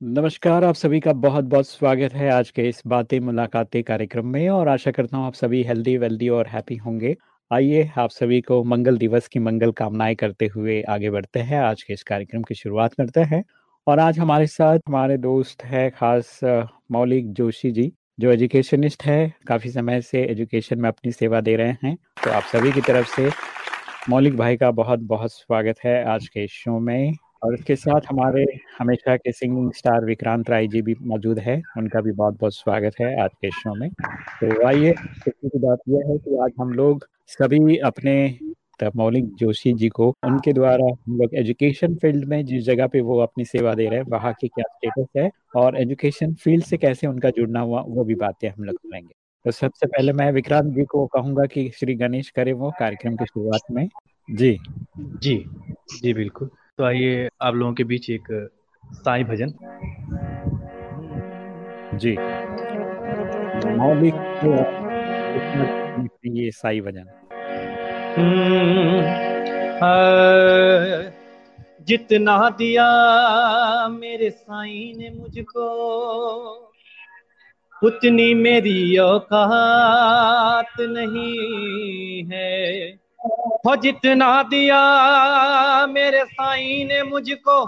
नमस्कार, आप सभी का बहुत बहुत स्वागत है आज के इस बातें मुलाकातें कार्यक्रम में और आशा करता हूँ आप सभी हेल्दी वेल्दी और हैप्पी होंगे। आइए, आप सभी को मंगल दिवस की मंगल कामनाएँ करते हुए आगे बढ़ते हैं। आज के इस कार्यक्रम की शुरुआत करते हैं और आज हमारे साथ हमारे दोस्त है खास मौलिक जोशी जी, जो एजुकेशनिस्ट है। काफ़ी समय से एजुकेशन में अपनी सेवा दे रहे हैं। तो आप सभी की तरफ़ से मौलिक भाई का बहुत बहुत स्वागत है आज के शो में। और इसके साथ हमारे हमेशा के सिंगिंग स्टार विक्रांत राय जी भी मौजूद है। उनका भी बहुत बहुत स्वागत है आज के शो में। तो आइए खुशी की बात यह है कि आज हम लोग सभी अपने मौलिक जोशी जी को, उनके द्वारा हम लोग एजुकेशन फ़ील्ड में जिस जगह पे वो अपनी सेवा दे रहे हैं, वहाँ की क्या स्टेटस है और एजुकेशन फ़ील्ड से कैसे उनका जुड़ना हुआ, वो भी बातें हम लोग सुनेंगे। तो सबसे पहले मैं विक्रांत जी को कहूँगा कि श्री गणेश करे वो कार्यक्रम की शुरुआत में। जी। जी जी, बिल्कुल। तो आइए आप लोगों के बीच एक साई भजन। जी। ये साई भजन। हम्म, जितना दिया मेरे साई ने मुझको उतनी मेरी औकात नहीं है। हो जितना दिया मेरे साई ने मुझको,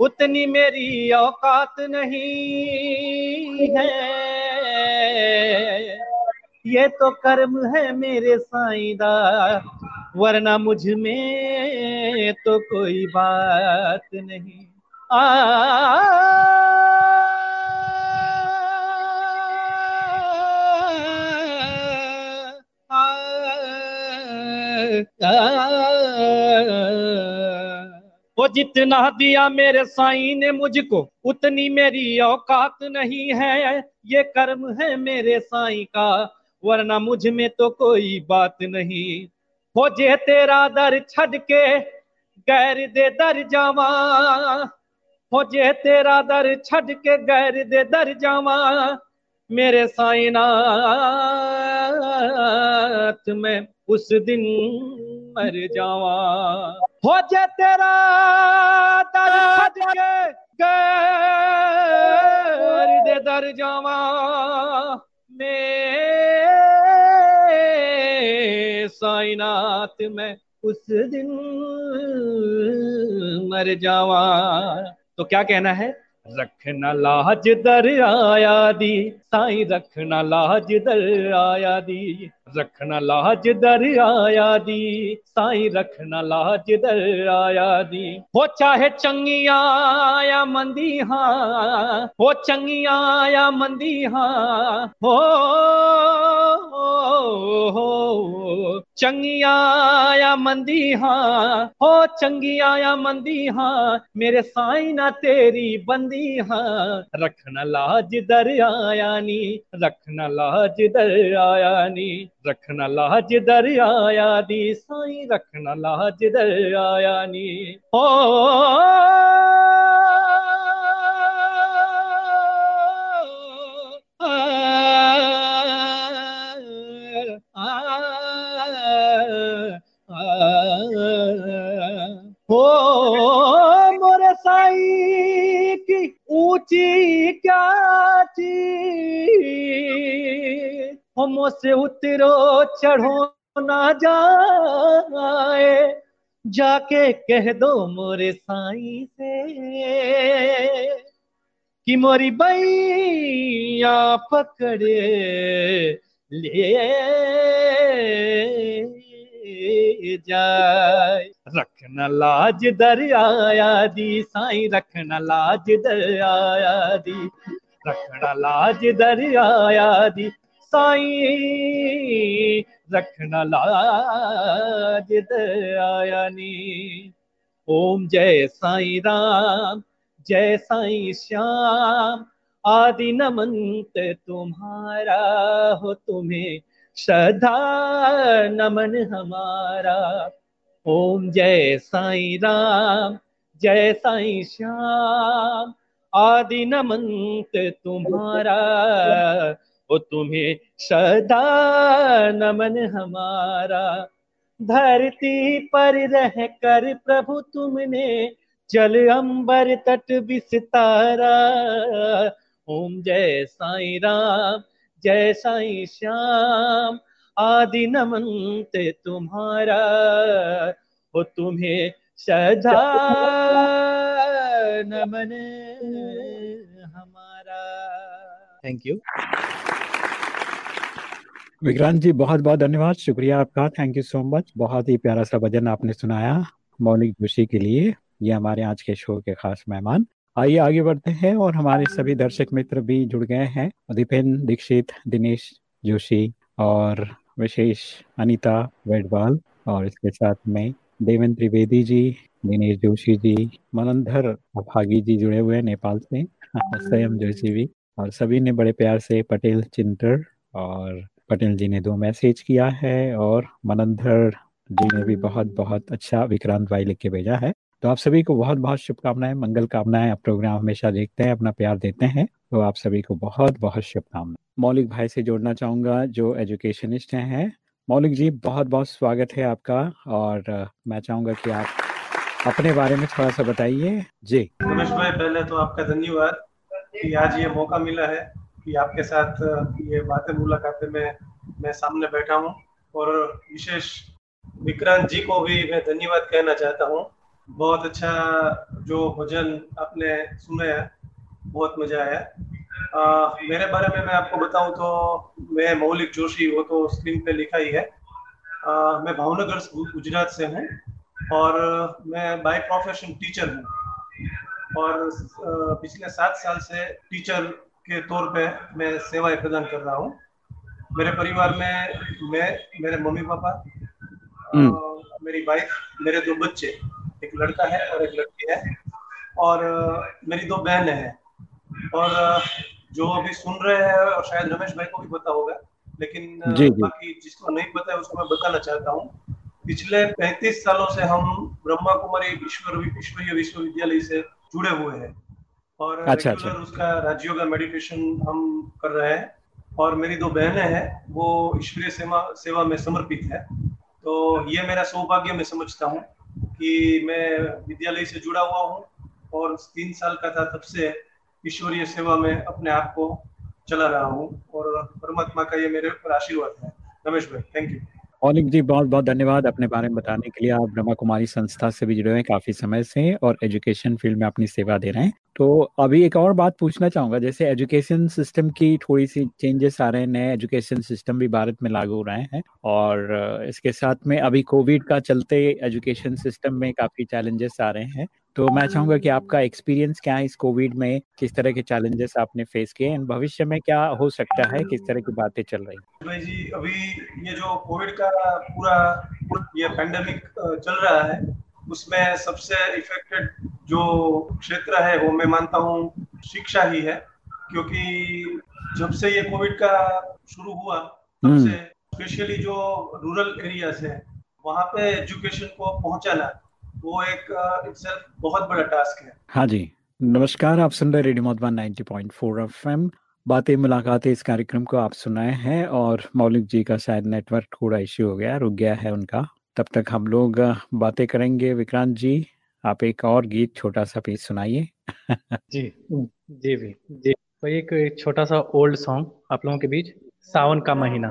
उतनी मेरी औकात नहीं है। ये तो कर्म है मेरे साई दा, वरना मुझमें तो कोई बात नहीं। आ वो जितना दिया मेरे साई ने मुझको, उतनी मेरी औकात नहीं है। ये कर्म है मेरे साई का, वरना मुझमें तो कोई बात नहीं। हो जे तेरा दर छड़ के, गैर दे दर जावा। हो जे तेरा दर छड़ के, गैर दे दर जावा। मेरे साइनात में उस दिन मर जावा। हो जे तेरा दर के गैर दे दर जावा। साइनात में उस दिन मर जावा। तो क्या कहना है? रखना लाज दर आया दी, साई रखना लाज दर आया दी। रखना लाज दर आया दी साई रखना लाज दर आया दी। हो चाहे चंगी आया मंदी हाँ हो चंगिया या मंदी हाँ हो, हो, हो चंगिया या मंदी हाँ हो चंगिया या मंदी हाँ मेरे साई ना तेरी बंदी हाँ। रखना लाज दर आया नी, रखना लाज दर आया नी, रखना लाज दर आया दी, साई रखना लाज दर आया हो मोरे साई की ऊँची क्या चीज़ हम से उतरो, चढ़ो ना जाए। जाके कह दो मोरे साई से कि मोरी बैया पकड़े ले। जाए। रखना लाज दरिया दी, साई रखना लाज दरिया दी। रखना लाज दरिया दी, साई रखना लाज दरिया नी ओम जय साई राम, जय साई श्याम। आदि नमंत तुम्हारा हो तुम्हें श्रद्धा नमन हमारा। ओम जय साई राम, जय साई श्याम। आदि नमंत तुम्हारा, ओ तुम्हें श्रद्धा नमन हमारा। धरती पर रह कर प्रभु तुमने जल अंबर तट विस्तारा। ओम जय साई राम जय साई श्याम आदि नमंत तुम्हारा हो तुम्हें सदा नमन हमारा। थैंक यू विक्रांत जी बहुत बहुत धन्यवाद। शुक्रिया आपका। थैंक यू सो मच बहुत ही प्यारा सा भजन आपने सुनाया मौलिक जोशी के लिए। ये हमारे आज के शो के खास मेहमान। आइए, आगे बढ़ते हैं और हमारे सभी दर्शक मित्र भी जुड़ गए हैं। दीपेन दीक्षित, दिनेश, जोशी और विशेष अनीता वेडवाल और इसके साथ में देवेंद्र त्रिवेदी जी, दिनेश जोशी जी मनंधर अभागी जी जुड़े हुए हैं नेपाल से। स्वयं जोशी भी। और सभी ने बड़े प्यार से पटेल चिंटर और पटेल जी ने दो मैसेज किया है और मनंधर जी ने भी बहुत बहुत अच्छा विक्रांत भाई लिख के भेजा है। तो आप सभी को बहुत बहुत शुभकामनाएँ, मंगल कामनाएँ आप प्रोग्राम हमेशा देखते हैं, अपना प्यार देते हैं तो आप सभी को बहुत बहुत शुभकामनाएँ। मौलिक भाई से जोड़ना चाहूँगा, जो एजुकेशनिस्ट हैं। मौलिक जी, बहुत बहुत स्वागत है आपका, और मैं चाहूँगा कि आप अपने बारे में थोड़ा सा बताइए। जी। रमेश भाई, पहले तो आपका धन्यवाद कि आज ये मौका मिला है कि आपके साथ ये बातें, मुलाकातें में, मैं सामने बैठा हूँ। और विशेष विक्रांत जी को भी मैं धन्यवाद कहना चाहता हूँ। बहुत अच्छा जो भजन आपने सुने बहुत मज़ा आया। आ, मेरे बारे में मैं आपको बताऊँ तो मैं मौलिक जोशी वो तो स्क्रीन पे लिखा ही है। आ, मैं भावनगर गुजरात से हूँ और मैं बाय प्रोफेशन टीचर हूँ और पिछले सात साल से टीचर के तौर पे मैं सेवाएँ प्रदान कर रहा हूँ। मेरे परिवार में मैं मेरे मम्मी पापा हम्म। मेरी वाइफ मेरे दो बच्चे। एक लड़का है और एक लड़की है और मेरी दो बहनें हैं। और जो अभी सुन रहे हैं और शायद रमेश भाई को भी पता होगा लेकिन जी, जी. बाकी जिसको नहीं पता है उसको मैं बताना चाहता हूँ। पिछले 35 सालों से हम ब्रह्मा कुमारी ईश्वर ईश्वरीय विश्वविद्यालय से जुड़े हुए हैं। और अच्छा, अच्छा. उसका राजयोगा मेडिटेशन हम कर रहे हैं। और मेरी दो बहनें हैं वो ईश्वरीय सेवा सेवा में समर्पित है। तो ये मेरा सौभाग्य मैं समझता हूँ। कि मैं विद्यालय से जुड़ा हुआ हूँ और तीन साल का था तब से ईश्वरीय सेवा में अपने आप को चला रहा हूँ और परमात्मा का ये मेरे ऊपर आशीर्वाद है। रमेश भाई थैंक यू मौलिक जी, बहुत बहुत धन्यवाद अपने बारे में बताने के लिए। आप ब्रह्मा कुमारी संस्था से भी जुड़े हुए काफ़ी समय से और एजुकेशन फ़ील्ड में अपनी सेवा दे रहे हैं। तो अभी एक और बात पूछना चाहूँगा, जैसे एजुकेशन सिस्टम की थोड़ी सी चेंजेस आ रहे हैं, नए एजुकेशन सिस्टम भी भारत में लागू हो रहे हैं और इसके साथ में अभी कोविड का चलते एजुकेशन सिस्टम में काफ़ी चैलेंजेस आ रहे हैं। तो मैं चाहूँगा कि आपका एक्सपीरियंस क्या है इस कोविड में? किस तरह के चैलेंजेस आपने फेस किए एंड भविष्य में क्या हो सकता है? किस तरह की बातें चल रही भाई जी अभी ये जो कोविड का पूरा ये पेंडेमिक चल रहा है उसमें सबसे इफेक्टेड जो क्षेत्र है वो मैं मानता हूँ शिक्षा ही है क्योंकि जब से ये कोविड का शुरू हुआ तब हम्म। से स्पेशली जो रूरल एरियाज़ है वहाँ पे एजुकेशन को पहुंचाना वो एक इटसेल्फ बहुत बड़ा टास्क है। हाँ जी। नमस्कार आप सुन रहे रेडियो मधुबन 90.4 एफएम बातें मुलाकातें इस कार्यक्रम को आप सुनाए हैं और मौलिक जी का शायद नेटवर्क थोड़ा इश्यू हो गया रुक गया है उनका। तब तक हम लोग बातें करेंगे। विक्रांत जी आप एक और गीत छोटा सा पीस सुनाइए। जी जी भी जी। तो एक छोटा सा ओल्ड सॉन्ग आप लोगों के बीच सावन का महीना।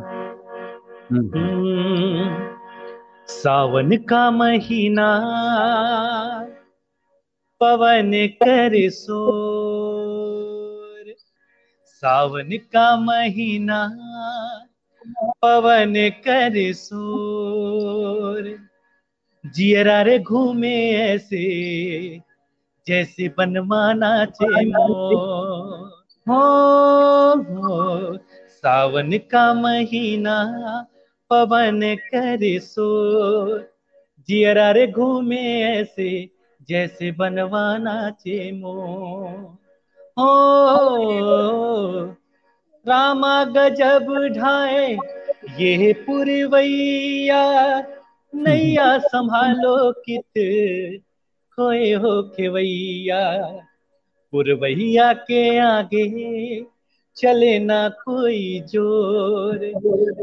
हम्म। हम्म। सावन का महीना पवन कर सोर सावन का महीना पवन कर सोर जियरा रे घूमे ऐसे जैसे बनमाना चे हो, हो सावन का महीना पवन कर सो। जियरा रे घूमे ऐसे, जैसे बनवाना चे मो हो, रामा गजब ढाए ये पुरवैया। नैया संभालो कित, खोए हो खेवैया। पुरवैया के आगे चले ना कोई ज़ोर।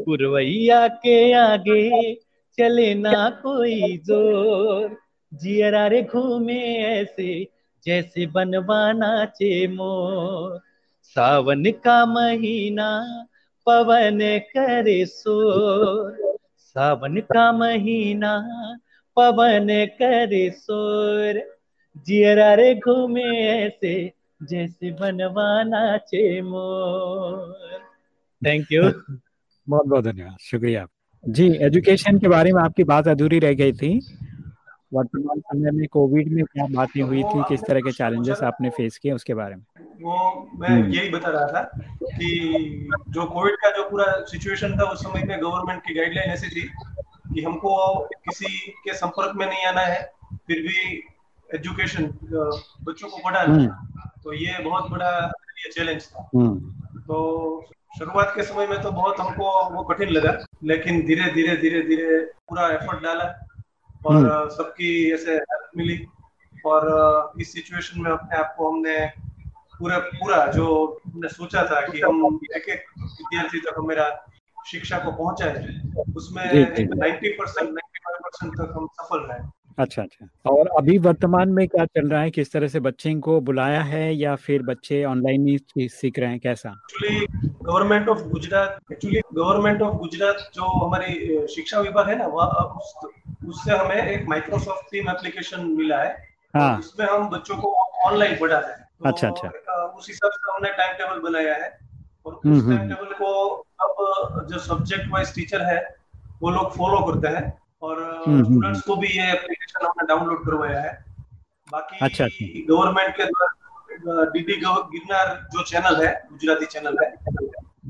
पुरवैया के आगे चले ना कोई ज़ोर। जियरा रे घूमे ऐसे, जैसे बनवाना चे मोर। सावन का महीना, पवन करे शोर। सावन का महीना, पवन करे शोर। जियरा रे घूमे ऐसे जैसे बनवाना चे मोर थैंक यू बहुत बहुत धन्यवाद शुक्रिया। जी एजुकेशन के बारे में आपकी बात अधूरी रह गई थी। वर्तमान समय में कोविड में क्या बातें हुई थी किस तरह के चैलेंजेस आपने फेस किए उसके बारे में। वो मैं यही बता रहा था कि जो कोविड का जो पूरा सिचुएशन था उस समय में गवर्नमेंट की गाइडलाइन ऐसी थी कि हमको किसी के संपर्क में नहीं आना है फिर भी एजुकेशन बच्चों को पढ़ाना। है तो ये बहुत बड़ा चैलेंज था। तो शुरुआत के समय में तो बहुत हमको वो कठिन लगा लेकिन धीरे धीरे धीरे धीरे पूरा एफर्ट डाला और सबकी ऐसे हेल्प मिली और इस सिचुएशन में अपने आप को हमने पूरा पूरा जो हमने सोचा था कि हम एक एक विद्यार्थी तक मेरा शिक्षा को पहुँचाए उसमें ninety percent ninety five percent तक हम सफल रहे। अच्छा अच्छा। और अभी वर्तमान में क्या चल रहा है? किस तरह से बच्चे को बुलाया है या फिर बच्चे ऑनलाइन ही सीख रहे हैं? कैसा? Actually government of Gujarat actually government of Gujarat जो हमारी शिक्षा विभाग है ना वह उस, उससे हमें एक माइक्रोसॉफ्ट टीम एप्लीकेशन मिला है। हाँ. उसमें हम बच्चों को ऑनलाइन पढ़ाते हैं। तो अच्छा अच्छा। उस हिसाब से हमने टाइम टेबल बनाया है। और उस टाइम हम्म, टेबल हम्म। को अब जो सब्जेक्ट वाइज टीचर है वो लोग फॉलो करते हैं। और स्टूडेंट्स हम्म, हम्म, को भी ये एप्लीकेशन हमने डाउनलोड करवाया है बाकी अच्छा गवर्नमेंट अच्छा। के द्वारा डीडी गिरनार जो चैनल है गुजराती चैनल है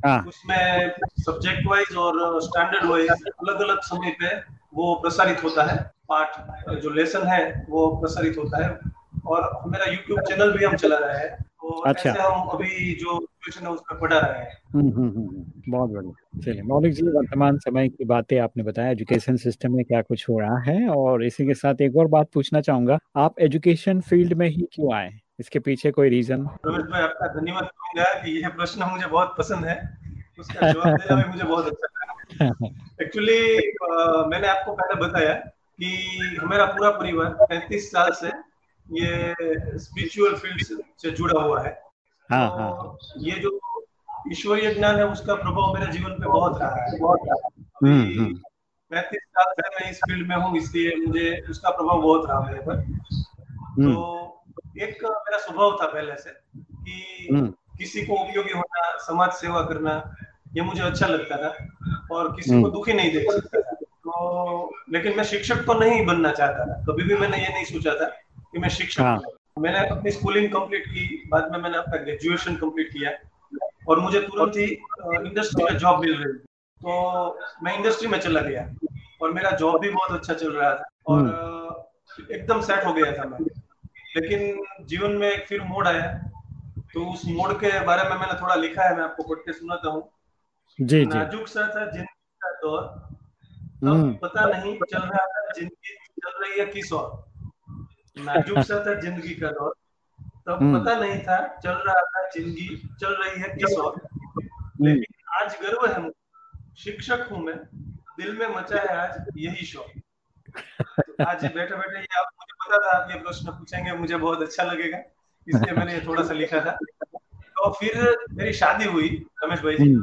हाँ। उसमें सब्जेक्ट वाइज और स्टैंडर्ड वाइज अलग अलग समय पे वो प्रसारित होता है पाठ जो लेसन है वो प्रसारित होता है और मेरा यूट्यूब चैनल भी हम चला रहे हैं। तो अच्छा। हम अभी जो सिचुएशन है उसमें पढ़ा रहे हैं। हम्म, हम्म, हम्म, बहुत बढ़िया। चलिए मौलिक जी वर्तमान समय की बातें आपने बताया। एजुकेशन सिस्टम में क्या कुछ हो रहा है? और इसी के साथ एक और बात पूछना चाहूँगा। आप एजुकेशन फ़ील्ड में ही क्यों आए? इसके पीछे कोई रीजन भाई आपका धन्यवाद करूँगा कि यह प्रश्न मुझे बहुत पसंद है। उसका जवाब देना भी मुझे बहुत अच्छा लगा। एक्चुअली मैंने आपको पहले बताया कि हमारा पूरा परिवार पैंतीस साल से ये स्पिरिचुअल फ़ील्ड से जुड़ा हुआ है। हाँ, तो हाँ. ये जो ईश्वरीय ज्ञान है उसका प्रभाव मेरे जीवन पे बहुत रहा है। बहुत हम्म, हम्म। पैंतीस साल से मैं इस फ़ील्ड में हूँ इसलिए मुझे उसका प्रभाव बहुत रहा मेरे पर। हम्म। तो एक मेरा स्वभाव था पहले से कि किसी को उपयोगी होना समाज सेवा करना ये मुझे अच्छा लगता था और किसी को दुखी नहीं देख सकता था। तो लेकिन मैं शिक्षक तो नहीं बनना चाहता था। कभी भी मैंने ये नहीं सोचा था कि मैं शिक्षक हाँ। मैंने अपनी स्कूलिंग कंप्लीट की बाद में मैंने अपना ग्रेजुएशन कंप्लीट किया और मुझे तुरंत ही इंडस्ट्री में जॉब मिल रही। तो मैं इंडस्ट्री में चला गया और मेरा जॉब भी बहुत अच्छा चल रहा था और हम्म। एकदम सेट हो गया था मैं। लेकिन जीवन में एक फिर मोड़ आया। तो उस मोड़ के बारे में मैंने थोड़ा लिखा है मैं आपको पढ़ के सुनाता हूँ। जी जी। नाजुक सा था ज़िंदगी का दौर। हम्म। पता नहीं चल रहा था ज़िंदगी चल रही है किस और। नाजुक सा था ज़िंदगी का दौर। तब हम्म। पता नहीं था चल रहा था ज़िंदगी चल रही है किस और। लेकिन आज गर्व है शिक्षक हूँ मैं दिल में मचा है आज यही शौक। आज बैठे बैठे ये आप मुझे पता था आप ये प्रश्न पूछेंगे मुझे बहुत अच्छा लगेगा। इसलिए मैंने ये थोड़ा सा लिखा था। तो फिर मेरी शादी हुई रमेश भाई जी।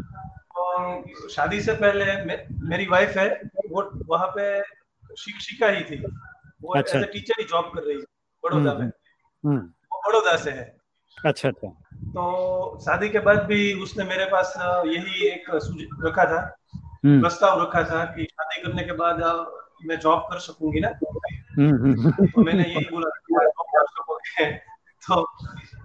तो शादी से पहले मे, मेरी वाइफ है वो वहाँ पे शिक्षिका ही थी। वो अच्छा। टीचर ही जॉब कर रही है बड़ौदा हम्म, में। हम्म, हम्म। वो बड़ौदा से है। अच्छा अच्छा। तो शादी के बाद भी उसने मेरे पास यही एक रखा था। प्रस्ताव रखा था कि शादी करने के बाद मैं जॉब कर सकूँगी ना। तो मैंने यही बोला तो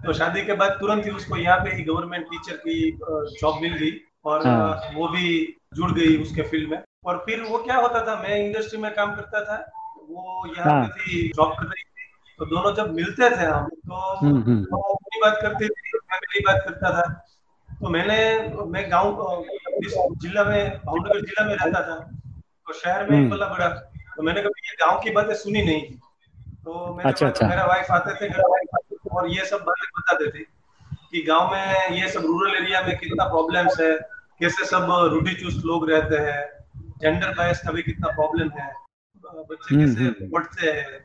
तो शादी के बाद तुरंत ही उसको यहाँ पे ही गवर्नमेंट टीचर की जॉब मिल गई और हाँ। वो भी जुड़ गई उसके फ़ील्ड में। और फिर वो क्या होता था मैं इंडस्ट्री में काम करता था। वो यहाँ हाँ. पे थी जॉब कर रही थी तो दोनों जब मिलते थे हम तो हम्म, हम्म। अपनी बात करती थी मैं मेरी बात करता था तो मैंने मैं गाँव जिला में भावनगर जिला में रहता था तो शहर में एक बल्ला बड़ा तो मैंने कभी ये गाँव की बातें सुनी नहीं थी तो मेरे अच्छा, अच्छा। मेरा वाइफ आते थे मेरा वाइफ आते थे और ये सब बातें बताते थे कि गाँव में ये सब रूरल एरिया में कितना प्रॉब्लम्स है कैसे सब रूढ़ी चुस्त लोग रहते हैं जेंडर बायस का भी कितना प्रॉब्लम है बच्चे हम्म, कैसे हम्म। पढ़ते हैं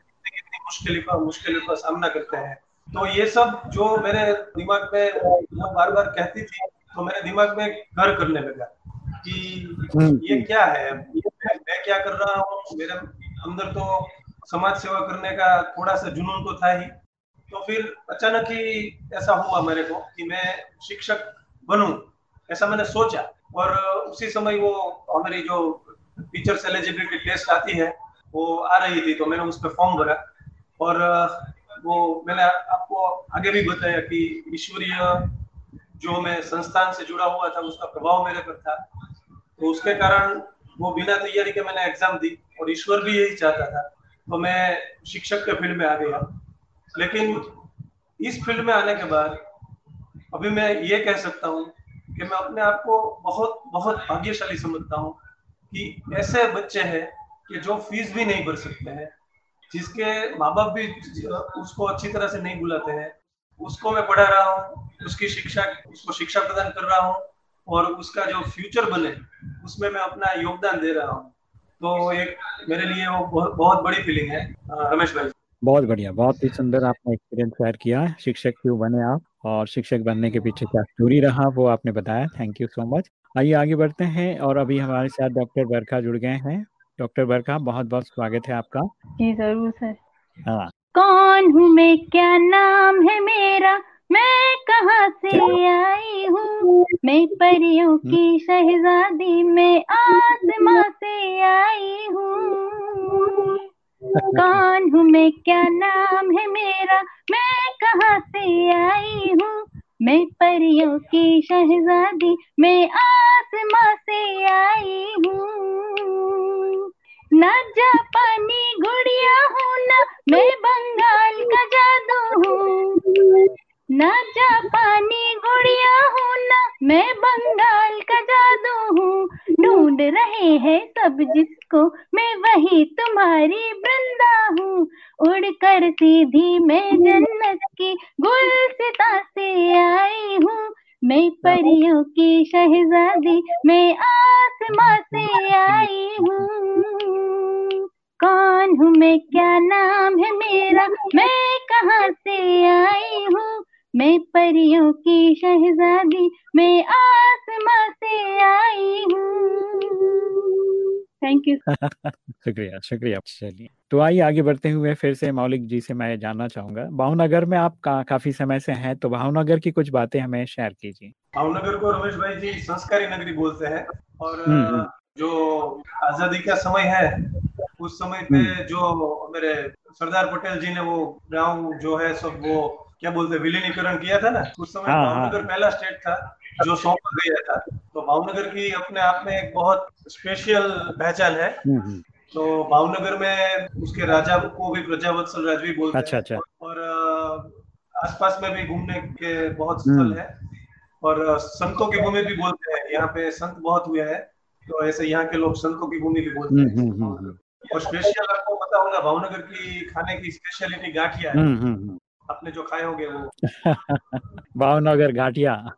मुश्किल का मुश्किल का सामना करते हैं। तो ये सब जो मेरे दिमाग में बार बार कहती थी तो मेरे दिमाग में घर करने लगा कि हम्म, ये क्या है? मैं क्या कर रहा हूँ? मेरे अंदर तो समाज सेवा करने का थोड़ा सा जुनून तो था ही। तो फिर अचानक ही ऐसा हुआ मेरे को कि मैं शिक्षक बनूं ऐसा मैंने सोचा। और उसी समय वो हमारी जो टीचर्स एलिजिबिलिटी टेस्ट आती है वो आ रही थी तो मैंने उस पर फॉर्म भरा। और वो मैंने आपको आगे भी बताया कि ईश्वरीय जो मैं संस्थान से जुड़ा हुआ था, उसका प्रभाव मेरे पर था। तो उसके कारण वो बिना तैयारी के मैंने एग्ज़ाम दी और ईश्वर भी यही चाहता था। तो मैं शिक्षक के फ़ील्ड में आ गया। लेकिन इस फ़ील्ड में आने के बाद अभी मैं ये कह सकता हूँ कि मैं अपने आप को बहुत बहुत भाग्यशाली समझता हूँ कि ऐसे बच्चे हैं कि जो फ़ीस भी नहीं भर सकते हैं जिसके माँ बाप भी उसको अच्छी तरह से नहीं बुलाते हैं उसको मैं पढ़ा रहा हूँ उसकी शिक्षा उसको शिक्षा प्रदान कर रहा हूँ और उसका जो फ्यूचर बने उसमें मैं अपना योगदान दे रहा हूँ। तो एक मेरे लिए वो बहुत, बड़ी फीलिंग है रमेश भाई। बहुत बढ़िया बहुत ही सुंदर आपने एक्सपीरियंस शेयर किया। शिक्षक क्यों बने आप और शिक्षक बनने के पीछे क्या स्टोरी रहा वो आपने बताया। थैंक यू सो मच आइए आगे बढ़ते हैं और अभी हमारे साथ डॉक्टर बरखा जुड़ गए हैं। डॉक्टर बरखा बहुत बहुत स्वागत है आपका। जी ज़रूर सर। हाँ। कौन हूँ मैं? क्या नाम है मेरा? मैं कहाँ से आई हूँ? मैं परियों हम्म। की शहजादी में आसमां से आई हूँ। कौन हूँ मैं? क्या नाम है मेरा? मैं कहाँ से आई हूँ? मैं परियों की शहजादी मैं आसमां से आई हूँ। न जापानी गुड़िया हूँ न, मैं बंगाल का जादू हूँ। न जापानी गुड़िया हूँ न, मैं बंगाल का जादू हूँ। ढूंढ रहे हैं सब जिसको, मैं वही तुम्हारी वृंदा हूँ। उड़कर सीधी मैं जन्नत की गुलसिता से आई हूँ। मैं परियों की शहजादी, मैं आसमां से आई हूँ। कौन हूँ मैं? क्या नाम है मेरा? मैं कहाँ से आई हूँ? मैं परियों की शहजादी, मैं आसमां से आई हूँ। थैंक यू शुक्रिया शुक्रिया चलिए तो आइए आगे बढ़ते हुए फिर से मौलिक जी से मैं जानना चाहूँगा भावनगर में आप का, काफ़ी समय से हैं तो भावनगर की कुछ बातें हमें शेयर कीजिए भावनगर को रमेश भाई जी संस्कारी नगरी बोलते हैं और हम्म, हम्म। जो आज़ादी का समय है उस समय पे हम्म। जो मेरे सरदार पटेल जी ने वो गाँव जो है सब वो क्या बोलते हैं विलीनीकरण किया था ना? उस समय हाँ, हाँ। भावनगर पहला स्टेट था जो सौंपा गया था। तो भावनगर की अपने आप में एक बहुत स्पेशल पहचान है। हम्म, हम्म। तो भावनगर में उसके राजा को भी प्रजावत्सल राजवी बोलते अच्छा, अच्छा। और आसपास में भी घूमने के बहुत स्थल हम्म। है। और संतों की भूमि भी बोलते हैं। यहाँ पे संत बहुत हुए हैं। तो ऐसे यहाँ के लोग संतों की भूमि भी बोलते हैं। और स्पेशल आपको पता होगा भावनगर की खाने की स्पेशलिटी गाठिया है। आपने जो खाए होंगे वो। भावनगर घाटिया।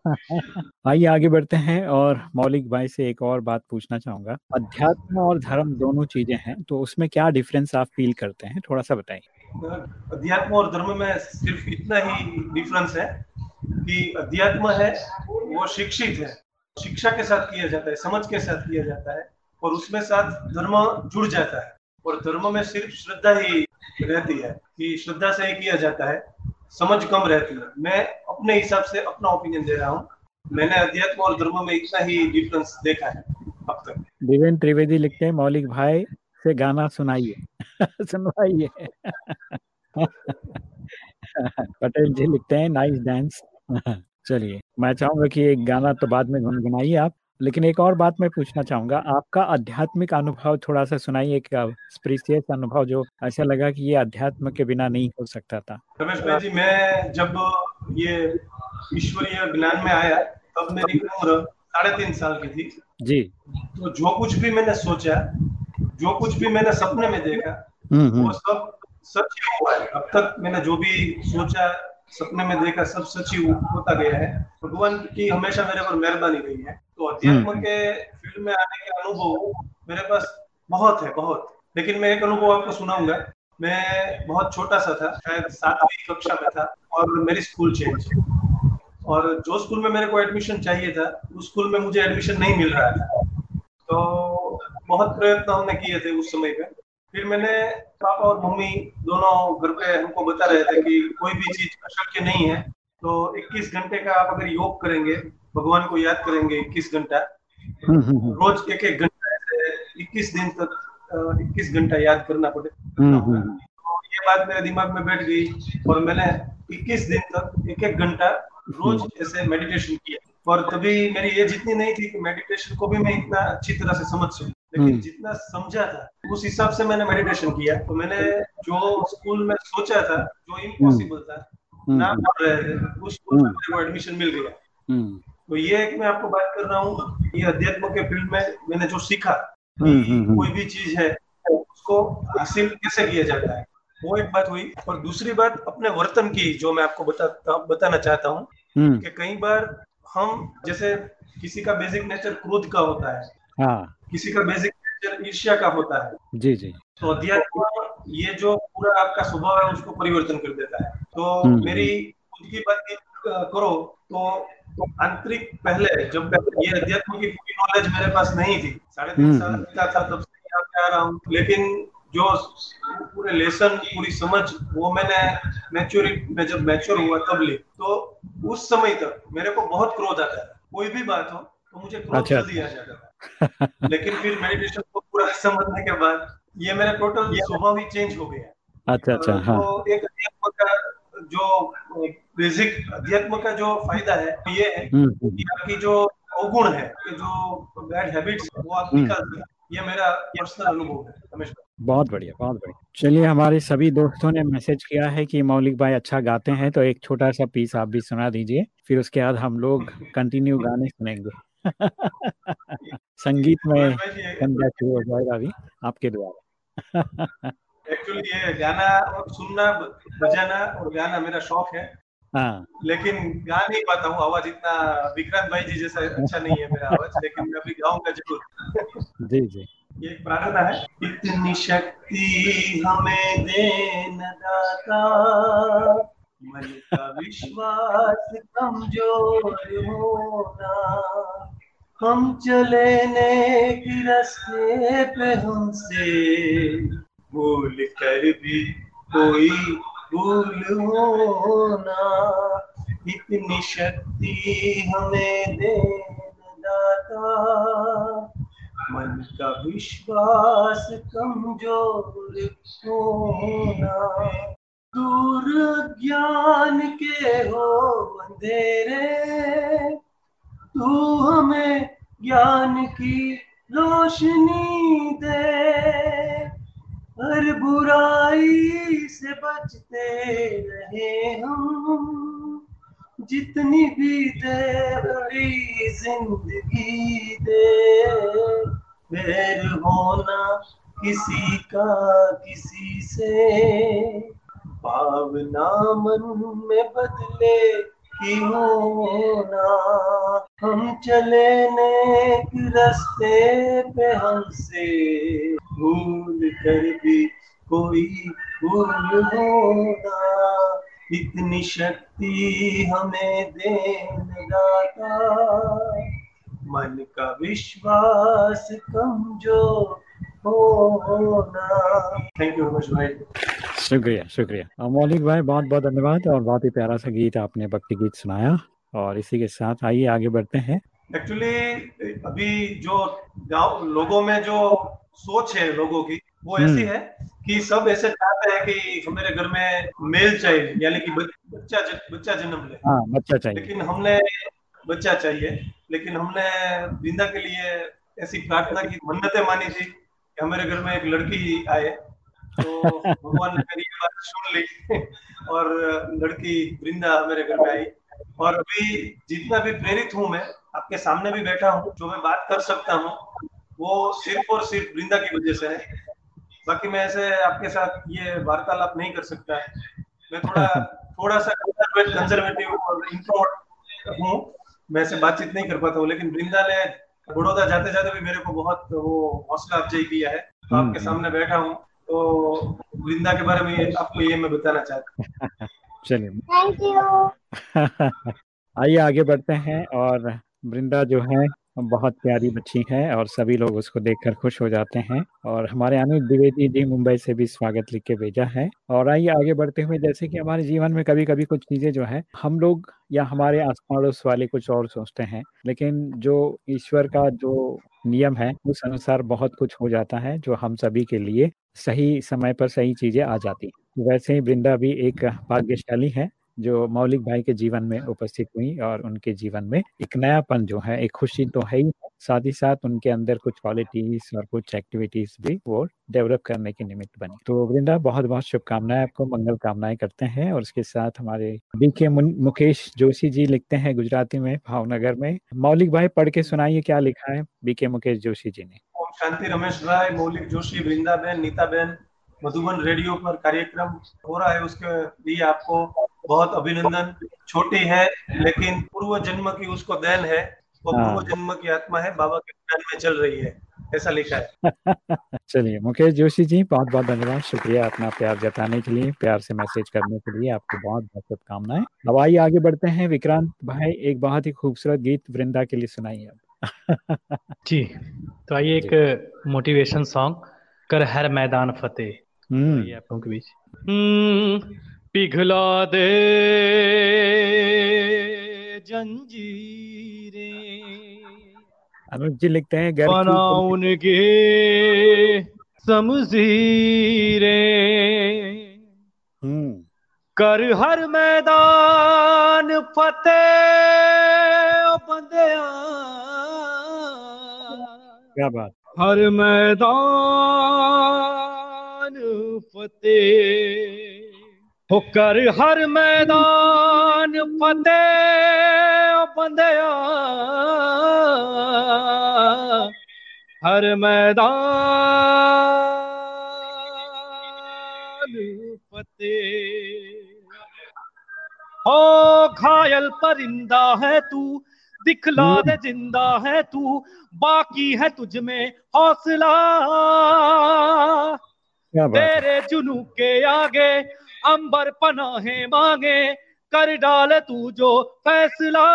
आइए आगे बढ़ते हैं और मौलिक भाई से एक और बात पूछना चाहूँगा। अध्यात्म और धर्म दोनों चीज़ें हैं तो उसमें क्या डिफरेंस आप फील करते हैं? थोड़ा सा बताइए। अध्यात्म और धर्म में सिर्फ़ इतना ही डिफरेंस है कि अध्यात्म है वो शिक्षित है। शिक्षा के साथ किया जाता है समझ के साथ किया जाता है और उसमें साथ धर्म जुड़ जाता है। और धर्म में सिर्फ़ श्रद्धा ही रहती है, कि श्रद्धा से ही किया जाता है, समझ कम रहती है। मैं अपने हिसाब से अपना ओपिनियन दे रहा हूँ। मैंने अध्यात्म और धर्म में इतना ही डिफरेंस देखा है, अब तक। देवेंद्र त्रिवेदी लिखते हैं, मौलिक भाई से गाना सुनाइए। सुनवाइए। पटेल जी लिखते हैं नाइस डांस चलिए, मैं चाहूँगा कि एक गाना तो बाद में गुनगुनाइए आप। लेकिन एक और बात मैं पूछना चाहूँगा आपका आध्यात्मिक अनुभव थोड़ा सा सुनाइए एक अनुभव जो ऐसा लगा कि ये अध्यात्म के बिना नहीं हो सकता था। रमेश भाई जी मैं जब ये ईश्वरीय ज्ञान में आया तब मेरी उम्र साढ़े तीन साल की थी। जी। तो जो कुछ भी मैंने सोचा जो कुछ भी मैंने सपने में देखा हम्म, हम्म। वो सब सच ही हुआ है। अब तक मैंने जो भी सोचा सपने में देखा सब सच ही होता गया है। भगवान की हमेशा मेरे पर मेहरबानी रही है। तो अध्यात्म हम्म। के फ़ील्ड में आने के अनुभव मेरे पास बहुत है बहुत। लेकिन मैं एक अनुभव आपको सुनाऊँगा। मैं बहुत छोटा सा था शायद सातवीं कक्षा में था और मेरी स्कूल चेंज और जो स्कूल में मेरे को एडमिशन चाहिए था उस स्कूल में मुझे एडमिशन नहीं मिल रहा था। तो बहुत प्रयत्न हमने किए थे उस समय पे। फिर मैंने पापा और मम्मी दोनों घर पे हमको बता रहे थे कि कोई भी चीज़ अशक्य नहीं है। तो 21 घंटे का आप अगर योग करेंगे भगवान को याद करेंगे 21 घंटा। हम्म, हम्म, हम्म, रोज एक एक घंटा 21 दिन तक 21 घंटा याद करना पड़े। तो ये बात मेरे दिमाग में बैठ गई और मैंने 21 दिन तक एक एक घंटा रोज ऐसे मेडिटेशन किया। और तभी मेरी एज इतनी नहीं थी कि मेडिटेशन को भी मैं इतना अच्छी तरह से समझ सकूँ। लेकिन। जितना समझा था उस हिसाब से मैंने मेडिटेशन किया। तो मैंने जो स्कूल में सोचा था जो इम्पॉसिबल था ना पढ़ रहे थे उस स्कूल में मेरे को एडमिशन मिल गया। तो ये एक मैं आपको बात कर रहा हूँ ये अध्यात्म के फ़ील्ड में मैंने जो सीखा हम्म, हम्म, हम्म। कोई भी चीज़ है उसको हासिल कैसे किया जाता है? वो एक बात हुई। और दूसरी बात अपने वर्तन की जो मैं आपको बताता बताना चाहता हूँ कि कई बार हम जैसे किसी का बेसिक नेचर क्रोध का होता है हाँ। किसी का बेसिक नेचर ईर्ष्या का होता है जी जी। तो अध्यात्म ये जो पूरा आपका स्वभाव है उसको परिवर्तन कर देता है। तो। मेरी खुद की बात करो तो आंतरिक पहले जब ये अध्यात्म की पूरी नॉलेज मेरे पास नहीं थी। साढ़े तीन हम्म, साल हम्म। का था तब से यहाँ पे आ रहा हूँ। लेकिन जो पूरे लेसन पूरी समझ वो मैंने मैच्योरिटी में जब मैच्योर हुआ तब ली। तो उस समय तक मेरे को बहुत क्रोध आता था। कोई भी बात हो तो मुझे क्रोध अच्छा, जल्दी आ जाता था। लेकिन फिर मेडिटेशन को पूरा समझने के बाद ये मेरा टोटल स्वभाव ही चेंज हो गया। अच्छा अच्छा तो हाँ। तो एक अध्यात्म का जो बेसिक अध्यात्म का जो फ़ायदा है ये है हम्म, हम्म, कि आपकी जो अवगुण है जो बैड हैबिट्स वो आप हम्म। निकाल दें ये मेरा पर्सनल अनुभव है हमेशा। बहुत बढ़िया बहुत बढ़िया। चलिए हमारे सभी दोस्तों ने मैसेज किया है कि मौलिक भाई अच्छा गाते हैं तो एक छोटा सा पीस आप भी सुना दीजिए फिर उसके बाद हम लोग कंटिन्यू गाने सुनेंगे। संगीत में कंधा शुरू हो जाएगा अभी आपके द्वारा। एक्चुअली ये गाना और सुनना बजाना और गाना मेरा शौक है। हाँ। लेकिन गा नहीं पाता हूँ आवाज़ इतना विक्रांत भाई जी जैसा अच्छा नहीं है मेरा आवाज़ लेकिन मैं अभी गाऊँगा ज़रूर। जी जी। ये प्रार्थना है। इतनी शक्ति हमें देन दाता मन का विश्वास कमज़ोर होना। हम चले नेक रास्ते पे हमसे भूल कर भी कोई भूल होना, इतनी शक्ति हमें देन दाता मन का विश्वास कमज़ोर होना दूर ज्ञान के हो अंधेरे, तू हमें ज्ञान की रोशनी दे। हर बुराई से बचते रहे हम। जितनी भी दे बड़ी ज़िंदगी दे बैर होना किसी का किसी से। भावना मन में बदले की होना हम चले नेक रास्ते पे हमसे। भूल कर भी कोई भूल होना इतनी शक्ति हमें देन दाता। मन का विश्वास कमज़ोर थैंक यू रमेश भाई शुक्रिया शुक्रिया। और मौलिक भाई बहुत बहुत धन्यवाद और बहुत ही प्यारा सा गीत आपने भक्ति गीत सुनाया और इसी के साथ आइए आगे बढ़ते हैं। एक्चुअली अभी जो गाँव लोगों में जो सोच है लोगों की वो ऐसी हम्म। है कि सब ऐसे चाहते हैं कि हमारे घर में मेल चाहिए यानी कि बच- बच्चा बच्चा जन्म ले। हाँ बच्चा चाहिए। लेकिन हमने बच्चा चाहिए लेकिन हमने वृंदा के लिए ऐसी प्रार्थना की मन्नतें मानी थी कि हमारे घर में एक लड़की आए तो भगवान ने मेरी बात सुन ली और लड़की वृंदा मेरे घर में आई। और अभी जितना भी प्रेरित हूँ मैं, आपके सामने भी बैठा हूँ, जो मैं बात कर सकता हूँ, वो सिर्फ़ और सिर्फ़ वृंदा की वजह से है। बाकी मैं ऐसे आपके साथ ये वार्तालाप नहीं कर सकता। मैं थोड़ा थोड़ा सा कंजर्वेटिव और इंट्रोवर्ट हूँ। मैं ऐसे बातचीत नहीं कर पाता हूँ, लेकिन वृंदा ने बड़ौदा जाते जाते भी मेरे को बहुत वो हौसला अफजाई किया है। तो हम्म, आपके हम्म। सामने बैठा हूँ तो वृंदा के बारे में आपको ये मैं बताना चाहता हूँ। चलिए। थैंक यू आइए आगे बढ़ते हैं और वृंदा जो है बहुत प्यारी बच्ची है और सभी लोग उसको देखकर खुश हो जाते हैं। और हमारे अनुज द्विवेदी जी मुंबई से भी स्वागत लिख के भेजा है। और आइए आगे बढ़ते हुए, जैसे कि हमारे जीवन में कभी कभी कुछ चीज़ें जो है, हम लोग या हमारे आस पड़ोस वाले कुछ और सोचते हैं, लेकिन जो ईश्वर का जो नियम है, उस अनुसार बहुत कुछ हो जाता है, जो हम सभी के लिए सही समय पर सही चीज़ें आ जाती वैसे ही वृंदा भी एक भाग्यशाली है जो मौलिक भाई के जीवन में उपस्थित हुई और उनके जीवन में एक नयापन जो है, एक खुशी तो है ही साथ ही साथ उनके अंदर कुछ क्वालिटीज और कुछ एक्टिविटीज़ भी वो डेवलप करने के निमित्त बनी। तो वृंदा बहुत बहुत शुभकामनाएँ आपको, मंगल कामनाएँ करते हैं और उसके साथ हमारे बी के मुकेश जोशी जी लिखते हैं गुजराती में, भावनगर में। मौलिक भाई, पढ़ के सुनाइए क्या लिखा है? बी के मुकेश जोशी जी ने। शांति रमेश राय, मौलिक जोशी वृंदा बेन नीता बेन मधुबन रेडियो पर कार्यक्रम हो रहा है उसके लिए आपको बहुत अभिनंदन। छोटी है लेकिन पूर्व जन्म की उसको देन है। वो हाँ। पूर्व जन्म की आत्मा है बाबा के ज्ञान में चल रही है ऐसा लिखा है। चलिए मुकेश जोशी जी बहुत बहुत धन्यवाद। शुक्रिया अपना प्यार जताने के लिए प्यार से मैसेज करने के लिए आपको बहुत बहुत शुभकामनाएँ। अब आइए आगे बढ़ते हैं। विक्रांत भाई एक बहुत ही खूबसूरत गीत वृंदा के लिए सुनाइए अब जी तो आइए एक मोटिवेशन सॉन्ग कर हर मैदान फतेह। हम्म आप लोगों के बीच हम्म, पिघला दे जंजीरें। अनुज जी लिखते हैं की बना उनके समजीरें हम्म। कर हर मैदान फतेह ओ बंदिया। क्या बात। हर मैदान फतेह हो कर हर मैदान फतेह ओ बंदिया हर मैदान फतेह हो घायल परिंदा है तू दिखला दे ज़िंदा है तू बाकी है तुझ में हौसला। तेरे जुनू के आगे अंबर पनाहे मांगे, कर डाल तू जो फैसला।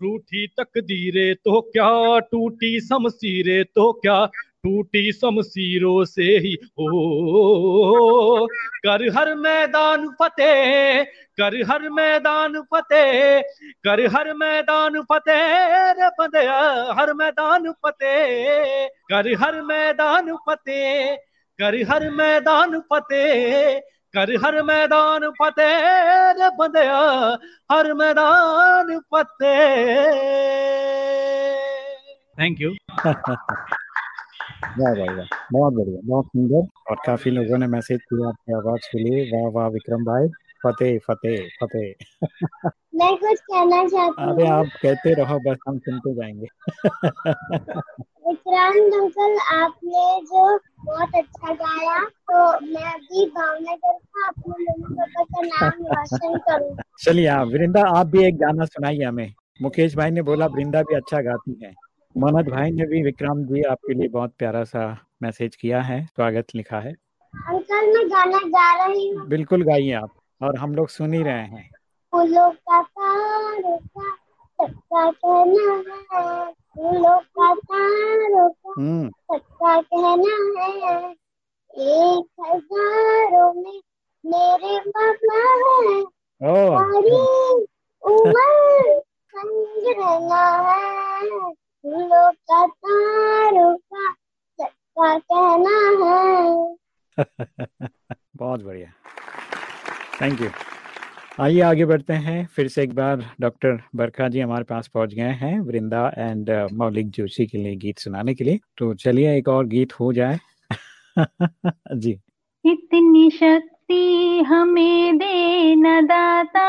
रूठी तकदीरे तो क्या, टूटी समसीरे तो क्या टूटी समसीरों से ही हो कर हर मैदान फतेह कर हर मैदान फतेह कर हर मैदान फतेह रे बंदया हर मैदान फतेह कर हर मैदान फतेह कर हर मैदान फतेह कर हर मैदान फतेह रे बंदया हर मैदान फतेह। थैंक यू वाह वाह वाह बहुत बढ़िया बहुत सुंदर। और काफ़ी लोगों ने मैसेज किया आपकी आवाज़ के लिए। वाह वाह विक्रम भाई फतेह फतेह फतेह। मैं कुछ कहना चाहती अरे आप कहते रहो बस हम सुनते जाएँगे। विक्रांत अंकल आपने जो बहुत अच्छा गाया तो मैं भी भावनगर का अपने मम्मी पापा का नाम रोशन करूँ चलिए हाँ वृंदा आप भी एक गाना सुनाइए हमें। मुकेश भाई ने बोला वृंदा भी अच्छा गाती है। मनोज भाई ने भी विक्रम जी आपके लिए बहुत प्यारा सा मैसेज किया है स्वागत लिखा है। अंकल मैं गाना गा रही हूँ। बिल्कुल गाइए आप और हम लोग सुन ही रहे हैं। फूलों का तारों का सबका कहना है फूलों का तारों का हम्म। सबका कहना है एक हज़ारों में मेरे पापा है सारी उम्र संग रहना है। फूलों का तारों का सबका कहना है बहुत बढ़िया। थैंक यू आइए आगे बढ़ते हैं। फिर से एक बार डॉक्टर बरखा जी हमारे पास पहुँच गए हैं, वृंदा एंड मौलिक जोशी के लिए गीत सुनाने के लिए। तो चलिए एक और गीत हो जाए। जी। इतनी शक्ति हमें दे न दाता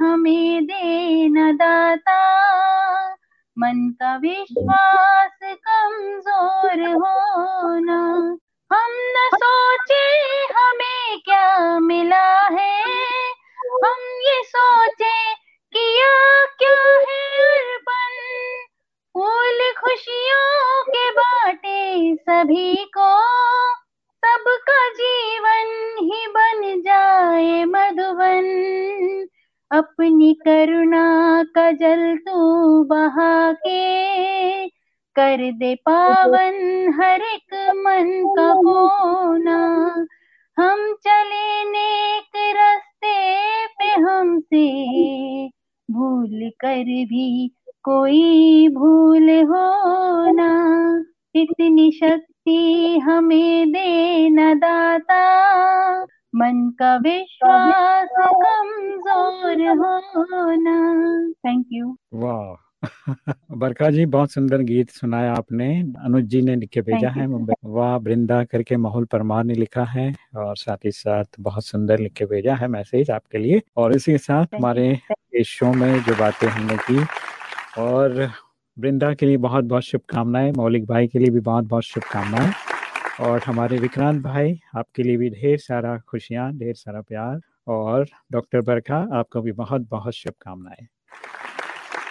हमें देना दाता। मन का विश्वास कमज़ोर होना। हम न सोचे हमें क्या मिला है। हम ये सोचे किया क्या है अर्पण फूल खुशियों के बाटे सभी को। सबका जीवन ही बन जाए मधुबन। अपनी करुणा का जल तू बहा के कर दे पावन हर एक मन का होना हम चले नेक रास्ते पे हमसे, भूल कर भी कोई भूल होना इतनी शक्ति हमें देना दाता। मन का विश्वास कमज़ोर होना। थैंक यू वाह। बरखा जी बहुत सुंदर गीत सुनाया आपने। अनुज जी ने लिख के भेजा है मुंबई। वाह वृंदा करके माहौल परमार ने लिखा है और साथ ही साथ बहुत सुंदर लिख के भेजा है मैसेज आपके लिए। और इसी के साथ हमारे इस शो में जो बातें हमने की और वृंदा के लिए बहुत बहुत शुभकामनाएँ, मौलिक भाई के लिए भी बहुत बहुत शुभकामनाएँ। और हमारे विक्रांत भाई, आपके लिए भी ढेर सारा खुशियाँ, ढेर सारा प्यार। और डॉक्टर बरखा, आपको भी बहुत बहुत शुभकामनाएँ।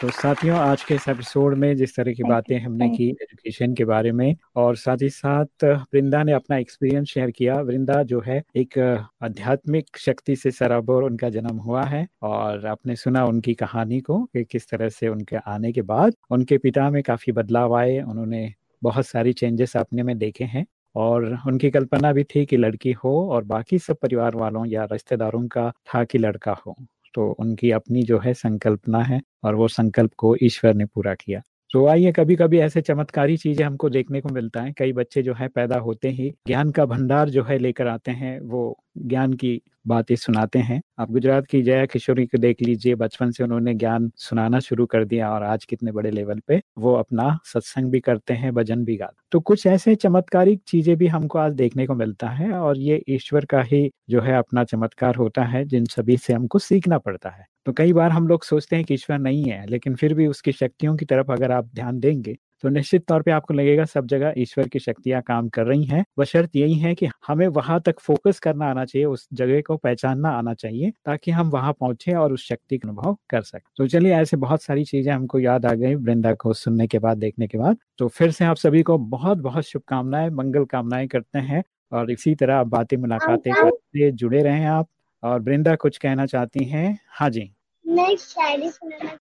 तो साथियों आज के इस एपिसोड में जिस तरह की बातें हमने की एजुकेशन के बारे में और साथ ही साथ वृंदा ने अपना एक्सपीरियंस शेयर किया। वृंदा जो है एक आध्यात्मिक शक्ति से सराबोर उनका जन्म हुआ है और आपने सुना उनकी कहानी को कि किस तरह से उनके आने के बाद उनके पिता में काफ़ी बदलाव आए। उन्होंने बहुत सारी चेंजेस अपने में देखे हैं और उनकी कल्पना भी थी कि लड़की हो और बाकी सब परिवार वालों या रिश्तेदारों का था कि लड़का हो। तो उनकी अपनी जो है संकल्पना है और वो संकल्प को ईश्वर ने पूरा किया। तो आइए कभी कभी ऐसे चमत्कारी चीज़ें हमको देखने को मिलता है। कई बच्चे जो है पैदा होते ही ज्ञान का भंडार जो है लेकर आते हैं, वो ज्ञान की बातें सुनाते हैं। आप गुजरात की जया किशोरी को देख लीजिए। बचपन से उन्होंने ज्ञान सुनाना शुरू कर दिया और आज कितने बड़े लेवल पे वो अपना सत्संग भी करते हैं, भजन भी गाते तो कुछ ऐसे चमत्कारिक चीज़ें भी हमको आज देखने को मिलता है और ये ईश्वर का ही जो है अपना चमत्कार होता है, जिन सभी से हमको सीखना पड़ता है। तो कई बार हम लोग सोचते हैं कि ईश्वर नहीं है, लेकिन फिर भी उसकी शक्तियों की तरफ़ अगर आप ध्यान देंगे तो निश्चित तौर पे आपको लगेगा सब जगह ईश्वर की शक्तियाँ काम कर रही हैं। बशर्त यही है कि हमें वहाँ तक फोकस करना आना चाहिए उस जगह को पहचानना आना चाहिए ताकि हम वहाँ पहुँचे और उस शक्ति का अनुभव कर सकें। तो चलिए ऐसे बहुत सारी चीज़ें हमको याद आ गई वृंदा को सुनने के बाद देखने के बाद। तो फिर से आप सभी को बहुत बहुत शुभकामनाएँ मंगल कामनाएँ करते हैं और इसी तरह आप बातें मुलाकातें करते जुड़े रहे आप। और वृंदा कुछ कहना चाहती हैं? हाँ जी। मैं शायरी सुनाना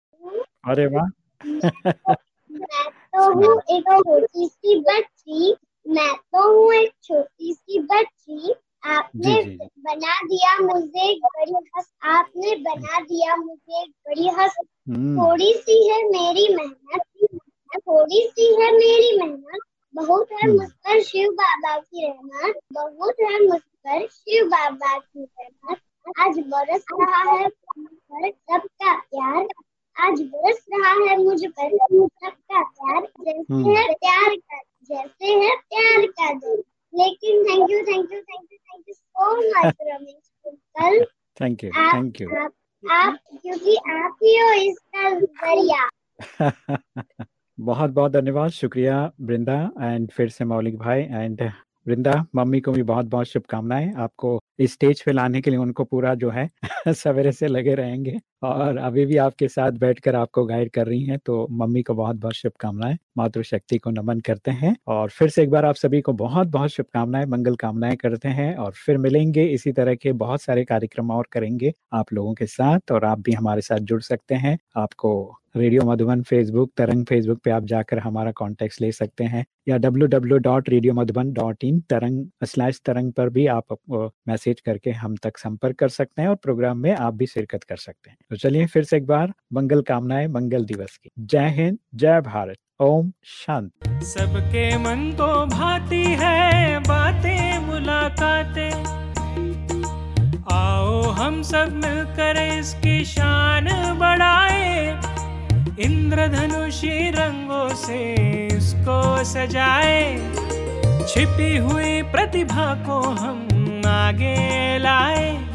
अरे वाह। तो हूँ एक छोटी सी बच्ची मैं तो हूँ एक छोटी सी बच्ची। आपने जी, जी। बना दिया मुझे एक बड़ी हंस आपने बना दिया मुझे एक बड़ी हंस। हम्म, थोड़ी सी है मेरी मेहनत थोड़ी सी है मेरी मेहनत। बहुत है हम्म। मुझ पर शिव बाबा की रहमत बहुत है मुझ पर शिव बाबा की रहमत। आज बरस रहा है सबका प्यार। आज बरस रहा है मुझ पर सबका प्यार जैसे हम्म। है प्यार का जैसे है प्यार का दिल। लेकिन thank you thank you thank you thank you so much Ramesh कल थैंक यू थैंक यू आप क्योंकि आप ही हो इसका ज़रिया बहुत बहुत धन्यवाद शुक्रिया वृंदा एंड फिर से मौलिक भाई एंड वृंदा मम्मी को भी बहुत बहुत शुभकामनाएँ। आपको इस स्टेज पे लाने के लिए उनको पूरा जो है सवेरे से लगे रहेंगे। और अभी भी आपके साथ बैठकर आपको गाइड कर रही हैं तो मम्मी को बहुत बहुत शुभकामनाएँ। मातृशक्ति को नमन करते हैं और फिर से एक बार आप सभी को बहुत बहुत शुभकामनाएँ, मंगल कामनाएँ करते हैं और फिर मिलेंगे। इसी तरह के बहुत सारे कार्यक्रम और करेंगे आप लोगों के साथ और आप भी हमारे साथ जुड़ सकते हैं। आपको radio Madhuban Facebook, Tarang Facebook पे आप जाकर हमारा कॉन्टेक्ट ले सकते हैं या www.radiomधुबन.in तरंग स्लैश तरंग पर भी आप मैसेज करके हम तक संपर्क कर सकते हैं और प्रोग्राम में आप भी शिरकत कर सकते हैं। तो चलिए फिर से एक बार, मंगल कामनाएँ, मंगल दिवस की। जय हिंद, जय भारत, ओम शांति। सबके मन को भाती है, बातें, मुलाकातें। आओ हम सब मिलकर इसकी शान बढ़ाए। इंद्र इंद्रधनुषी रंगों से उसको सजाए। छिपी हुई प्रतिभा को हम आगे लाए।